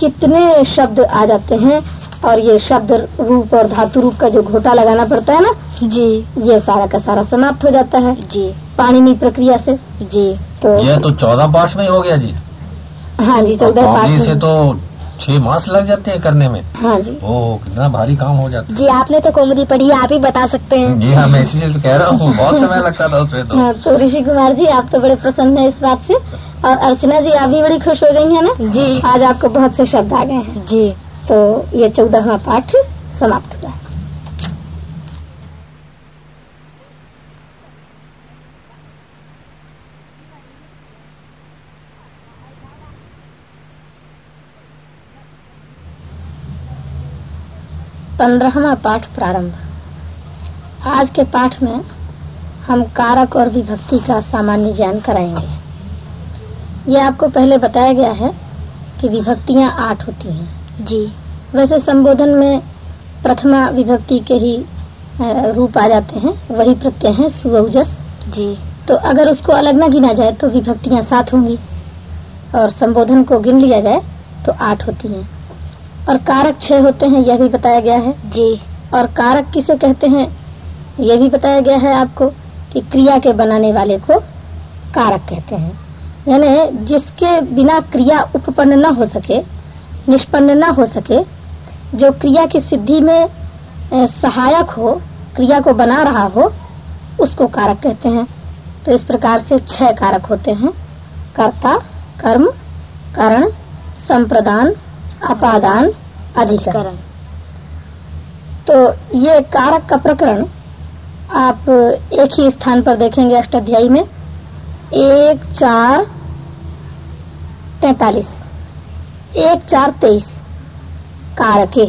कितने शब्द आ जाते हैं और ये शब्द रूप और धातु रूप का जो घोटा लगाना पड़ता है ना जी। ये सारा का सारा समाप्त हो जाता है। जी। पाणिनि प्रक्रिया से। जी। तो ये तो चौदह पाठ में हो गया जी। हाँ जी चौदह पाठ से तो छह मास लग जाते हैं करने में। हाँ जी। ओ कितना भारी काम हो जाता है। जी आपने तो कौमुदी पढ़ी है आप ही बता सकते हैं। जी हाँ मैं इसी से तो कह रहा हूँ बहुत समय लगता था उसमें तो। हाँ, तो ऋषि कुमार जी आप तो बड़े प्रसन्न है इस बात से। और अर्चना जी आप भी बड़ी खुश हो गई है ना? जी। आज आपको बहुत से शब्द आ गए हैं। जी। तो ये चौदहवा पाठ समाप्त हुआ। पंद्रहवा पाठ प्रारंभ। आज के पाठ में हम कारक और विभक्ति का सामान्य ज्ञान कराएँगे। ये आपको पहले बताया गया है कि विभक्तियाँ आठ होती हैं। जी। वैसे संबोधन में प्रथमा विभक्ति के ही रूप आ जाते हैं। वही प्रत्यय है सुवजस जी। तो अगर उसको अलग ना गिना जाए तो विभक्तियाँ सात होंगी। और संबोधन को गिन लिया जाए तो आठ होती हैं। और कारक छह होते हैं यह भी बताया गया है। जी। और कारक किसे कहते हैं? यह भी बताया गया है आपको कि क्रिया के बनाने वाले को कारक कहते हैं। यानी जिसके बिना क्रिया उपपन्न न हो सके निष्पन्न न हो सके जो क्रिया की सिद्धि में सहायक हो क्रिया को बना रहा हो उसको कारक कहते हैं। तो इस प्रकार से छह कारक होते हैं। कर्ता कर्म करण संप्रदान अपादान अधिकरण। तो ये कारक का प्रकरण आप एक ही स्थान पर देखेंगे अष्टाध्यायी में। एक चार तैतालीस। एक चार तेईस। कारके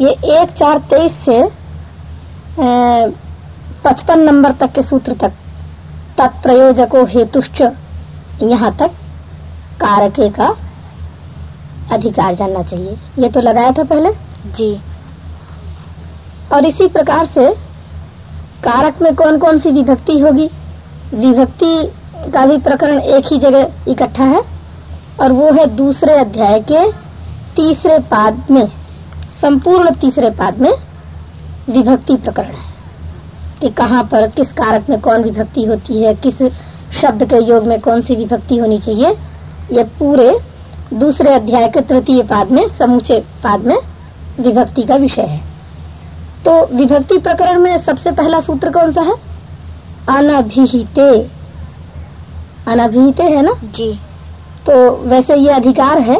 ये एक चार तेईस से पचपन नंबर तक के सूत्र तक तत्प्रयोजको हेतुश्च यहाँ तक कारके का अधिकार जानना चाहिए। ये तो लगाया था पहले? जी। और इसी प्रकार से कारक में कौन कौन सी विभक्ति होगी? विभक्ति का भी प्रकरण एक ही जगह इकट्ठा है, और वो है दूसरे अध्याय के तीसरे पाद में, संपूर्ण तीसरे पाद में विभक्ति प्रकरण है। कि कहाँ पर, किस कारक में कौन विभक्ति होती है, किस शब्द के योग में कौन सी विभक्ति होनी चाहिए, ये पूरे दूसरे अध्याय के तृतीय पाद में, समूचे पाद में विभक्ति का विषय है। तो विभक्ति प्रकरण में सबसे पहला सूत्र कौन सा है? अनभिहिते। अनभिहिते है ना? जी। तो वैसे ये अधिकार है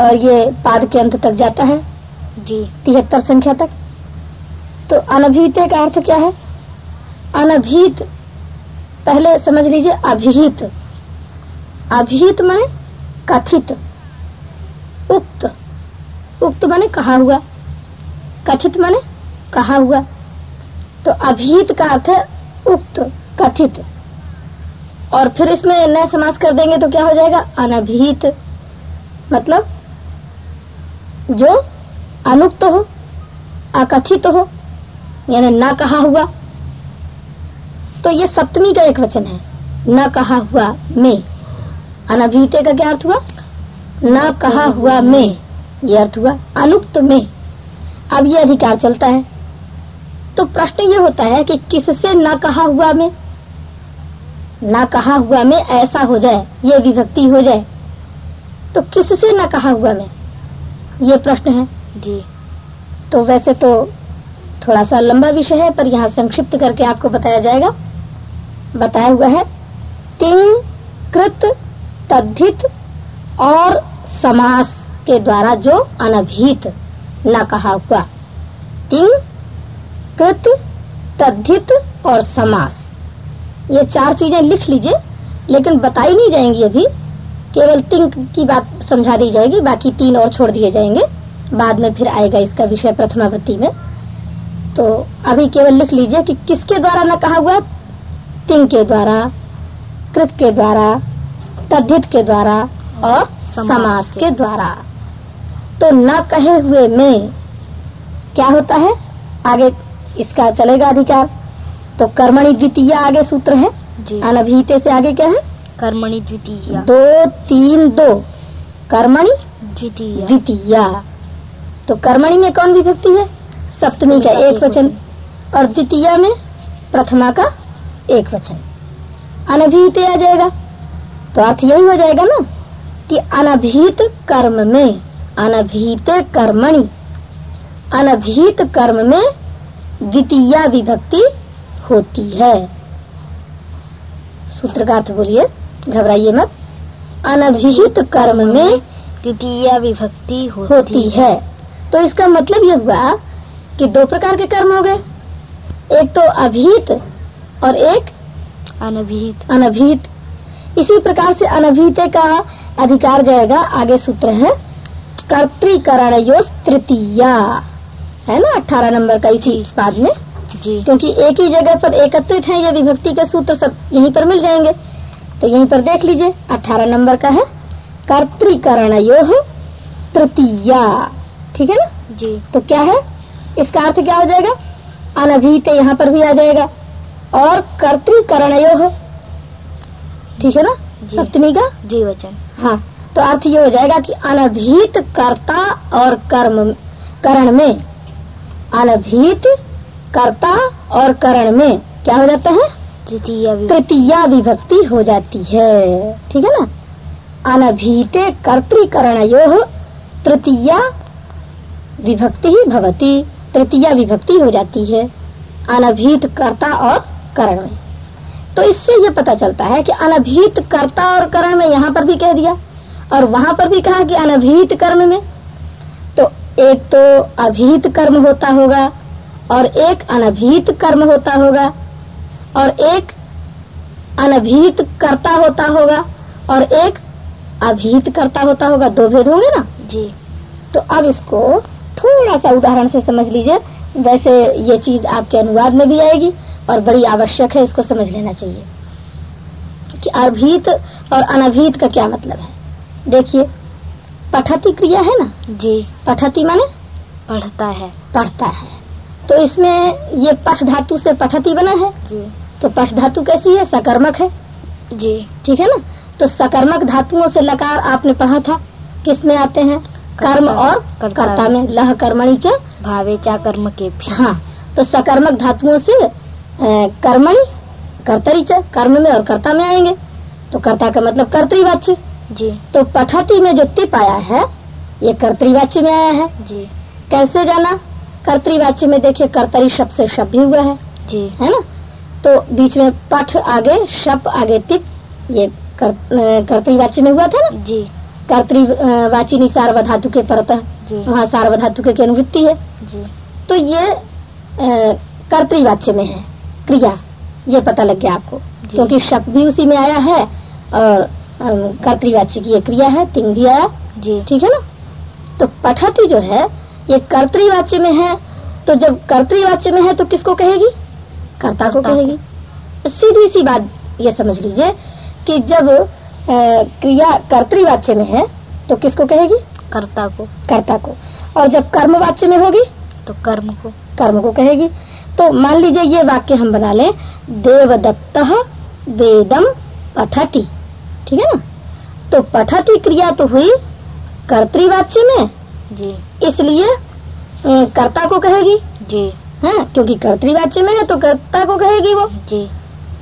और ये पाद के अंत तक जाता है। जी। तिहत्तर संख्या तक। तो अनभिहिते का अर्थ क्या है? अनभिहित पहले समझ लीजिए अभिहित। अभिहित माने कथित। उक्त। उक्त माने कहा हुआ। कथित माने कहा हुआ। तो अभिहित का अर्थ है उक्त, कथित। और फिर इसमें नया समास कर देंगे तो क्या हो जाएगा? अनभिहित। मतलब जो अनुक्त तो हो, अकथित तो हो, यानी न कहा हुआ। तो ये सप्तमी का एक वचन है। न कहा हुआ में। अनभिहिते का क्या अर्थ हुआ? न कहा हुआ में। ये अर्थ हुआ अनुक्त में। अब ये अधिकार चलता है। तो प्रश्न ये होता है कि किससे न कहा हुआ में न कहा हुआ में ऐसा हो जाए ये विभक्ति हो जाए तो किससे न कहा हुआ में? ये प्रश्न है। जी। तो वैसे तो थोड़ा सा लंबा विषय है पर यहाँ संक्षिप्त करके आपको बताया जाएगा। बताया हुआ है तिंग कृत तद्धित और समास के द्वारा जो अनभित न कहा हुआ। तिंग कृत तद्धित और समास। ये चार चीज़ें लिख लीजिए, लेकिन बताई नहीं जाएँगी अभी। केवल तिंग की बात समझा दी जाएगी, बाकी तीन और छोड़ दिए जाएँगे। बाद में फिर आएगा इसका विषय प्रथमावृत्ति में। तो अभी केवल लिख लीजिए कि किसके द्वारा न कहा हुआ? तिंग के द्वारा, कृत के द्वारा, तद्धित के द्वारा और समास के द्वारा। तो न कहे हुए में क्या होता है? आगे इसका चलेगा अधिकार। तो कर्मणि द्वितीय आगे सूत्र है। जी। अनभिहिते से आगे क्या है? कर्मणि द्वितीय। दो तीन दो। कर्मणि द्वितीय। द्वितीय। तो कर्मणि में कौन विभक्ति है? सप्तमी का एक वचन। और द्वितीय में प्रथमा का एक वचन। अनभिहित आ जाएगा। तो अर्थ यही हो जाएगा ना कि अनभिहित कर्म में अनभिहित कर्मणि अनभिहित कर्म में द्वितीय विभक्ति होती है। सूत्र का अर्थ बोलिए घबराइए मत। अनभिहित कर्म में द्वितीय विभक्ति होती, होती है। तो इसका मतलब ये हुआ कि दो प्रकार के कर्म हो गए। एक तो अभिहित और एक अनभिहित। अनभिहित। इसी प्रकार से अनभिहित का अधिकार जाएगा आगे सूत्र है कर्तिकरण योस तृतीया है ना अठारह नंबर का इसी बाद में? जी। क्योंकि एक ही जगह पर एकत्रित है ये विभक्ति के सूत्र सब यहीं पर मिल जाएँगे तो यहीं पर देख लीजिए अठारह नंबर का है। कर्तिकरण यो तृतीया। ठीक है ना? जी। तो क्या है? इसका अर्थ क्या हो जाएगा? अनभिहित यहाँ पर भी आ जाएगा। और कर्तिकरणयो ठीक है ना? सप्तमी का? जी वचन। हाँ तो अर्थ ये हो जाएगा कि अनभिहित कर्ता और कर्म करण में। अनभिहित कर्ता और करण में क्या हो जाता है? तृतीय विभक्ति। तृतीया विभक्ति हो जाती है। ठीक है ना? अनभिहिते कर्तिकरणयो तृतीया विभक्ति ही भवती। तृतीया विभक्ति हो जाती है अनभिहित कर्ता और करण में। तो इससे ये पता चलता है कि अनभिहित कर्ता और करण में यहाँ पर भी कह दिया और वहाँ पर भी कहा कि अनभिहित कर्म में। एक तो अभीत कर्म होता होगा और एक अनभीत कर्म होता होगा और एक अनभीत करता होता होगा और एक अभीत करता होता होगा। दो भेद होंगे ना? जी। तो अब इसको थोड़ा सा उदाहरण से समझ लीजिए। वैसे ये चीज़ आपके अनुवाद में भी आएगी और बड़ी आवश्यक है इसको समझ लेना चाहिए। कि अभीत और अनभीत का क्या मतलब है? देखिए पठती क्रिया है ना? जी। पठती माने? पढ़ता है। पढ़ता है। तो इसमें ये पठ धातु से पठती बना है? जी। तो पठ धातु कैसी है? सकर्मक है। जी। ठीक है ना? तो सकर्मक धातुओं से लकार आपने पढ़ा था। किसमें आते हैं? कर्म और कर्ता। कर्ता में। लह कर्मणी च। भावे चा कर्म के भी। हाँ। तो सकर्मक धातुओं से कर्मणि कर्तरी च। कर्म में और कर्ता में आएँगे। तो कर्ता का मतलब कर्तृवाच्य जी। तो पठती में जो तिप आया है ये कर्तृवाच्य में आया है। जी। कैसे जाना? कर्तृवाच्य में देखिए कर्तरी शब्द से शब्द भी हुआ है। जी। है ना? तो बीच में पठ आगे शप आगे तिप ये कर, अ, में हुआ था ना? जी। कर्तृवाचिनी सार्वधातु के परतः वहाँ सार्वधातु के अनुवृत्ति है। जी। तो ये कर्तवाच्य में है। क्रिया ये पता लग गया आपको। क्योंकि शप भी उसी में आया है और कर्तृवाच्य की ये क्रिया है तिंग दिया जी। ठीक है ना? तो पठती जो है ये कर्तवाच्य में है तो जब कर्तवाच्य में है तो किसको कहेगी? कर्ता को कहेगी। सीधी सी बात ये समझ लीजिए कि जब अ, क्रिया कर्तवाच्य में है तो किसको कहेगी? कर्ता को। कर्ता को। और जब कर्मवाच्य में होगी? तो कर्म को। कर्म को कहेगी। तो मान लीजिए ये वाक्य हम बना लें देवदत्त वेदम पठती। ठीक है ना? तो पठती क्रिया तो हुई कर्तवाच्य में। जी। इसलिए कर्ता को कहेगी। जी। है क्योंकि कर्तवाच्य में है तो कर्ता को कहेगी वो। जी।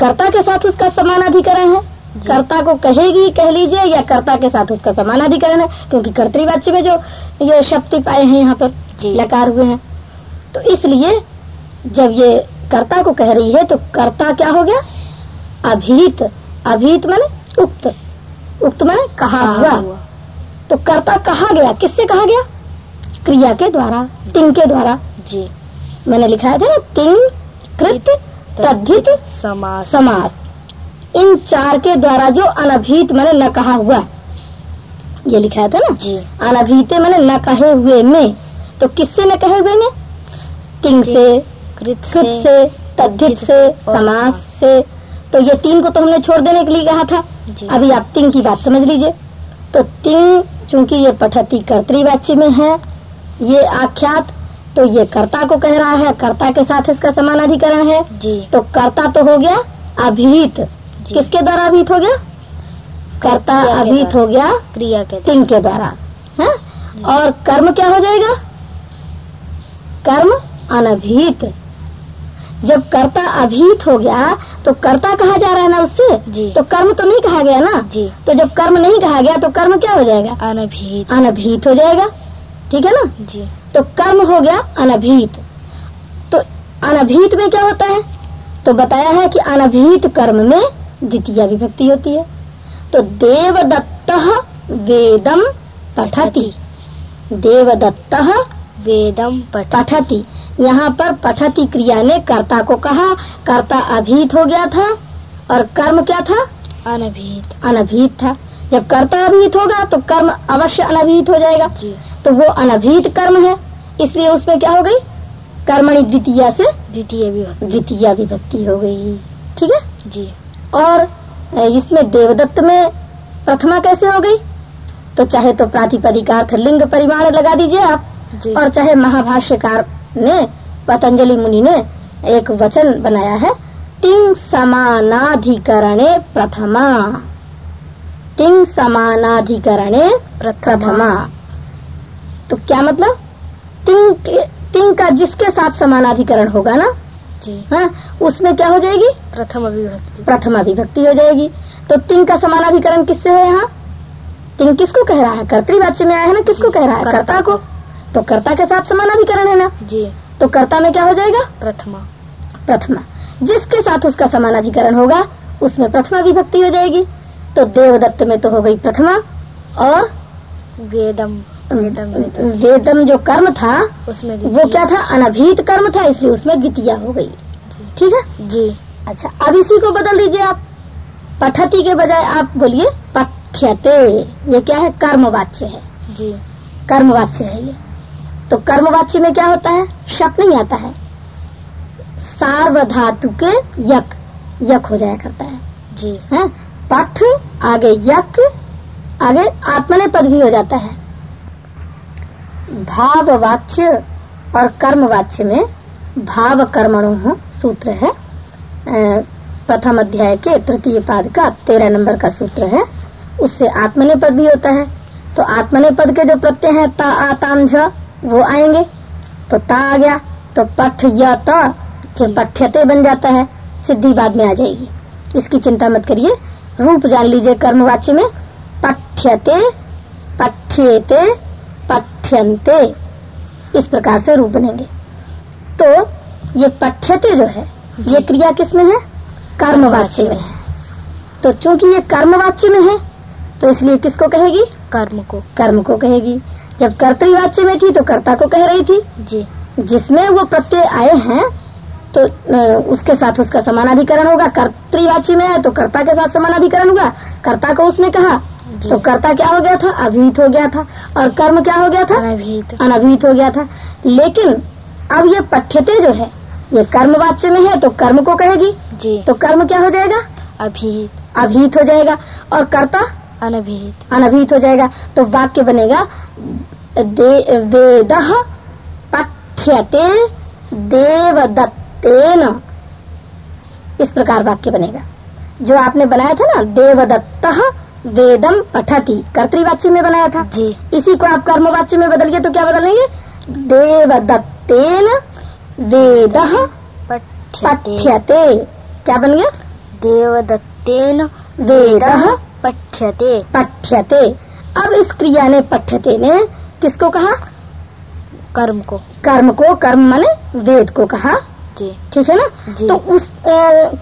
कर्ता के साथ उसका समान अधिकरण है कर्ता को कहेगी कह लीजिए या कर्ता के साथ उसका समान अधिकरण है क्योंकि कर्तृवाच्य में जो ये शक्ति पाए हैं यहाँ पर जी। लकार हुए हैं। तो इसलिए जब ये कर्ता को कह रही है तो कर्ता क्या हो गया? अभीत। अभीत माने उक्त उक्त मैंने कहा हुआ। तो कर्ता कहा गया? किससे कहा गया? क्रिया के द्वारा तिंग के द्वारा। जी। मैंने लिखा था ना तिंग कृत तद्धित समास। समास। इन चार के द्वारा जो अनभीत मैंने न कहा हुआ। ये लिखा था ना? जी। अनभीते मैंने न कहे हुए में। तो किससे न कहे हुए में? तिंग से कृत से तद्धित से समास से तो ये तीन को तो हमने छोड़ देने के लिए कहा था। अभी आप तिंग की बात समझ लीजिए। तो तिंग चूँकि ये पठती कर्तृवाच्य में है ये आख्यात तो ये कर्ता को कह रहा है। कर्ता के साथ इसका समान अधिकरण है। जी। तो कर्ता तो हो गया अभीत। किसके द्वारा अभीत हो गया? कर्ता अभीत हो गया क्रिया के तिंग के द्वारा। है? और कर्म क्या हो जाएगा? कर्म अनभीत। जब कर्ता अभीत हो गया तो कर्ता कहा जा रहा है ना उससे? जी। तो कर्म तो नहीं कहा गया ना? जी। तो जब कर्म नहीं कहा गया तो कर्म क्या हो जाएगा? अनभीत। अनभीत हो जाएगा। ठीक है ना? जी। तो कर्म हो गया अनभीत। तो अनभीत में क्या होता है? तो बताया है कि अनभीत कर्म में द्वितीय विभक्ति होती है। तो देवदत्त वेदम पठती। देवदत्त वेदम पठ पठती। यहाँ पर पठती क्रिया ने कर्ता को कहा कर्ता अभीत हो गया था। और कर्म क्या था? अनभीत। अनभीत था। जब कर्ता अभीत होगा तो कर्म अवश्य अनभीत हो जाएगा। जी। तो वो अनभीत कर्म है। इसलिए उसमें क्या हो गई? कर्मणि द्वितीय से द्वितीय विभक्ति। द्वितीय विभक्ति हो गई। ठीक है? जी। और इसमें देवदत्त में प्रथमा कैसे हो गई? तो चाहे तो प्रातिपदिकार्थ लिंग परिमाण लगा दीजिए आप। और चाहे महाभाष्यकार ने पतंजलि मुनि ने एक वचन बनाया है तिंग समानाधिकरणे प्रथमा। तिंग समानाधिकरणे प्रथमा। तो क्या मतलब? तिंग के- तिंग का जिसके साथ समानाधिकरण होगा ना? जी। हाँ उसमें क्या हो जाएगी? प्रथम अभिभक्ति प्रथम अभिभक्ति हो जाएगी। तो तिंग का समानाधिकरण किससे है यहाँ? तिंग किसको कह रहा है? कर्तृवाच्य में आया है ना? किसको कह रहा है? कर्ता को। तो कर्ता के साथ समानाधिकरण है ना? जी। तो कर्ता में क्या हो जाएगा? प्रथमा। प्रथमा। जिसके साथ उसका समानाधिकरण होगा उसमें प्रथमा विभक्ति हो जाएगी। तो देवदत्त में तो हो गई प्रथमा और वेदम। वेदम। वेदम। वेदम जो कर्म था उसमें वो क्या था? अनभिहित कर्म था इसलिए उसमें द्वितीय हो गई। ठीक है? जी। अच्छा अब इसी को बदल दीजिए आप। पठती के बजाय आप बोलिए पठ्यते। ये क्या है? कर्मवाच्य है। जी। कर्मवाच्य है ये। तो कर्मवाच्य में क्या होता है? शक नहीं आता है। सार्वधातु के यक यक हो जाया करता है। जी। है? पठ आगे यक आगे आत्मने पद भी हो जाता है। भाववाच्य और कर्म वाच्य में भाव कर्मणु सूत्र है। प्रथम अध्याय के तृतीय पाद का तेरह नंबर का सूत्र है। उससे आत्मने पद भी होता है। तो आत्मने पद के जो प्रत्यय है ता आ झ वो आएँगे। तो ता आ गया। तो पठ य त पठ्यते बन जाता है। सिद्धि बाद में आ जाएगी। इसकी चिंता मत करिए। रूप जान लीजिए कर्मवाच्य में। पठ्यते पठ्येते पठ्यन्ते। इस प्रकार से रूप बनेंगे। तो ये पठ्यते जो है ये क्रिया किसमें है? कर्मवाच्य में है। तो चूँकि ये कर्मवाच्य में है तो इसलिए किसको कहेगी? कर्म को। कर्म को कहेगी। जब कर्तवाच्य में थी तो कर्ता को कह रही थी। जी। जिसमें वो प्रत्यय आए हैं तो उसके साथ उसका समानाधिकरण होगा। कर्तवाच्य में है तो कर्ता के साथ समानाधिकरण होगा। कर्ता को उसने कहा। तो कर्ता क्या हो गया था? अभिहित हो गया था। और कर्म क्या हो गया था? अनभिहित अनभिहित हो गया था। लेकिन अब ये पठ्यते जो है ये कर्म वाच्य में है तो कर्म को कहेगी। जी। तो कर्म क्या हो जाएगा? अभिहित अभिहित हो जाएगा। और कर्ता? अनभिहित अनभिहित हो जाएगा तो वाक्य बनेगा वेद पठ्यते देवदत्तेन। इस प्रकार वाक्य बनेगा। जो आपने बनाया था ना देवदत्त वेदम पठती कर्तवाच्य में बनाया था। जी। इसी को आप कर्मवाच्य में बदलिए तो क्या बदलेंगे? देवदत्तेन वेद पठ्यते। पठ्यते। क्या बन गया? देवदत्तेन वेद पठ्यते। पठ्यते। अब इस क्रिया ने पठ्यते ने किसको कहा? कर्म को। कर्म को कर्म माने वेद को कहा। जी। ठीक है ना? जी। तो उस अ,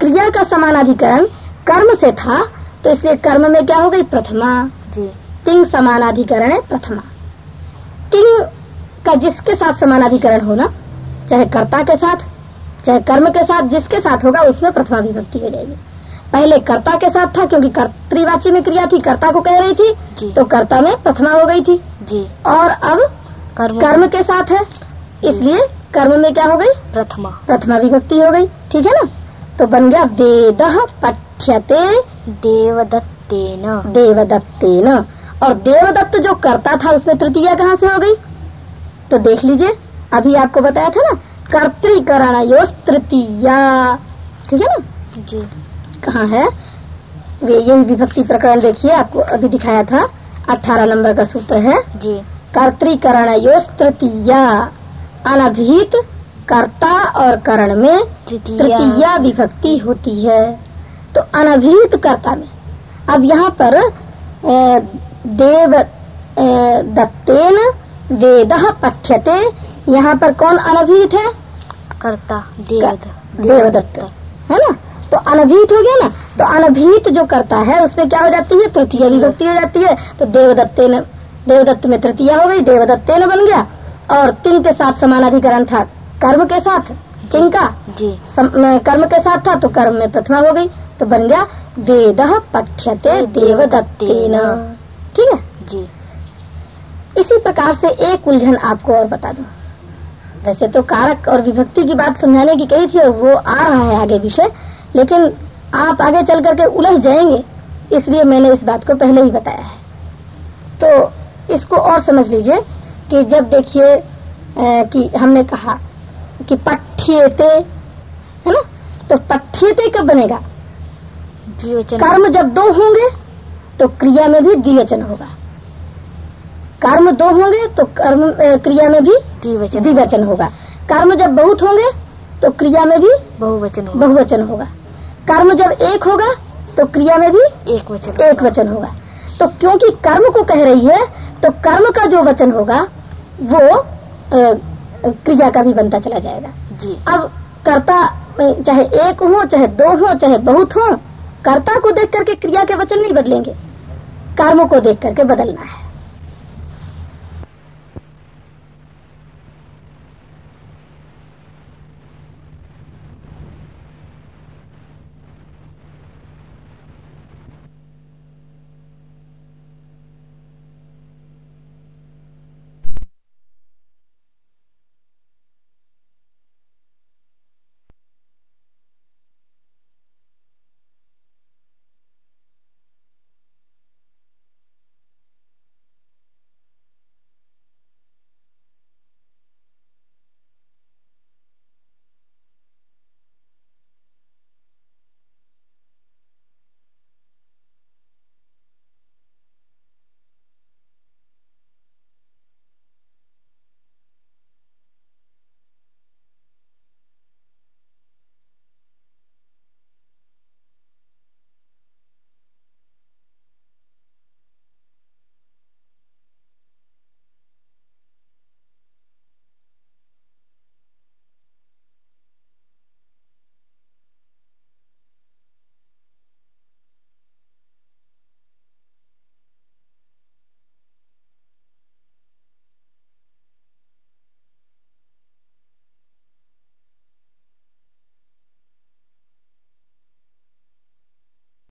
क्रिया का समानाधिकरण कर्म से था तो इसलिए कर्म में क्या हो गई? प्रथमा। जी। तिंग समानाधिकरण है प्रथमा। तिंग का जिसके साथ समानाधिकरण होना चाहे कर्ता के साथ चाहे कर्म के साथ जिसके साथ होगा उसमें प्रथमा विभक्ति हो जाएगी। पहले कर्ता के साथ था क्योंकि कर्तवाची में क्रिया थी कर्ता को कह रही थी तो कर्ता में प्रथमा हो गई थी। जी। और अब कर्म कर्म के साथ है इसलिए कर्म में क्या हो गई? प्रथमा। प्रथमा विभक्ति हो गई ठीक है ना? तो बन गया वेद पठ्यते। देवदत्तेन। देवदत्तेन। और देवदत्त जो करता था उसमें तृतीया कहाँ से हो गई? तो देख लीजिए अभी आपको बताया था ना कर्तिकरण योस तृतीया ठीक है ना? जी। कहाँ है? ये यही विभक्ति प्रकरण देखिए आपको अभी दिखाया था। अठारह नंबर का सूत्र है। जी। कर्तिकरण तृतीया अनभिहित कर्ता और करण में तृतीया। विभक्ति होती है। तो अनभिहित कर्ता में। अब यहाँ पर अ, देव अ, दत्तेन वेद पठ्यते। यहाँ पर कौन अनभिहित है? कर्ता देवद देवदत्त है ना? तो अनभिहित हो गया ना तो अनभिहित जो करता है उसमें क्या हो जाती है? तृतीय विभक्ति हो जाती है। तो देवदत्तेन देवदत्त में तृतीया हो गई देवदत्तेन बन गया। और तिंग के साथ समानाधिकरण था। कर्म के साथ चिंग का जी। सम- कर्म के साथ था तो कर्म में प्रथमा हो गई तो बन गया वेद पठ्यते देवदत्तेन। ठीक है? जी। इसी प्रकार से एक उलझन आपको और बता दूँ। वैसे तो कारक और विभक्ति की बात समझाने की कही थी और वो आ रहा है आगे विषय लेकिन आप आगे चल करके उलझ जाएँगे। इसलिए मैंने इस बात को पहले ही बताया है। तो इसको और समझ लीजिए कि जब देखिए कि हमने कहा कि पठ्यते है ना? तो पठ्यते कब बनेगा? द्विवचन। कर्म जब दो होंगे तो क्रिया में भी द्विवचन होगा। कर्म दो होंगे तो कर्म क्रिया में भी द्विवचन। द्विवचन होगा। कर्म जब बहुत होंगे तो क्रिया में भी बहुवचन बहुवचन होगा। कर्म जब एक होगा तो क्रिया में भी एक वचन एक वचन होगा। तो क्योंकि कर्म को कह रही है तो कर्म का जो वचन होगा वो अ, क्रिया का भी बनता चला जाएगा। जी। अब कर्ता चाहे एक हो चाहे दो हो चाहे बहुत हो कर्ता को देख करके क्रिया के वचन नहीं बदलेंगे। कर्म को देख करके बदलना है।